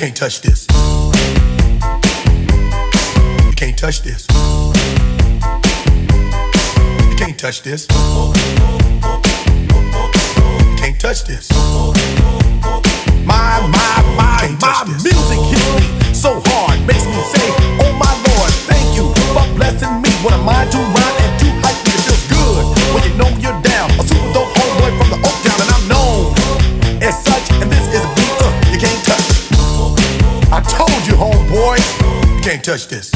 can't touch this. You can't touch this. You can't touch this. You can't touch this. My, my, my, my music hits me so hard, makes me say, can't touch this.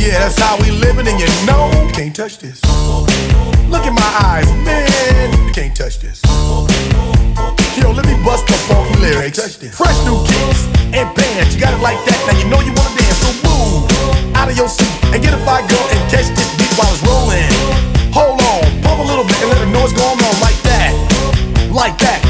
yeah, that's how we living, and you know. You can't touch this. Look in my eyes, man. You can't touch this. Yo, let me bust the funky lyrics. Fresh new kicks and bands. You got it like that. Now you know you wanna dance. So move out of your seat and get a fire girl and catch this beat while it's rolling. Hold on, pump a little bit and let the noise go on like that. Like that.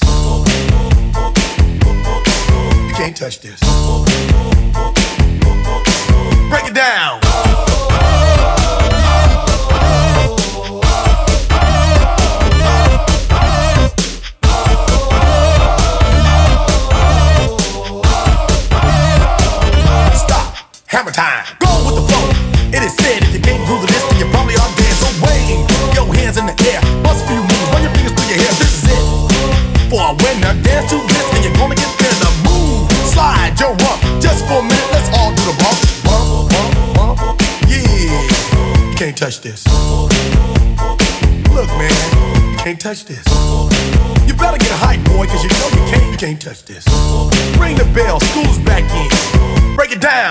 Touch this. Break it down. Stop. Hammer time. Go with the flow. It is said if you Just for a minute, let's all do the bump. Bump, bump. Yeah. Can't touch this. Look, man. Can't touch this. You better get hype, boy, cause you know you can't. You can't touch this. Ring the bell, school's back in. Break it down.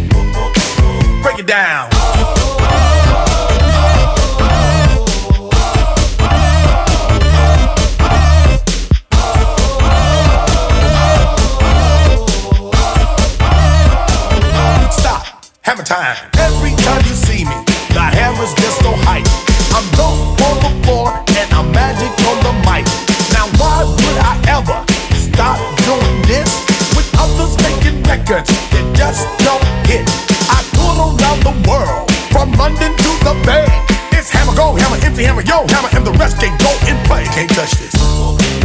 Break it down. Stop. Hammer time. Every time you see me, the hammer's just so hype. I'm dope on the floor and I'm magic on the mic. the world, from London to the Bay. It's hammer, go hammer, MC Hammer, yo hammer, and the rest can't go and play. Can't touch this.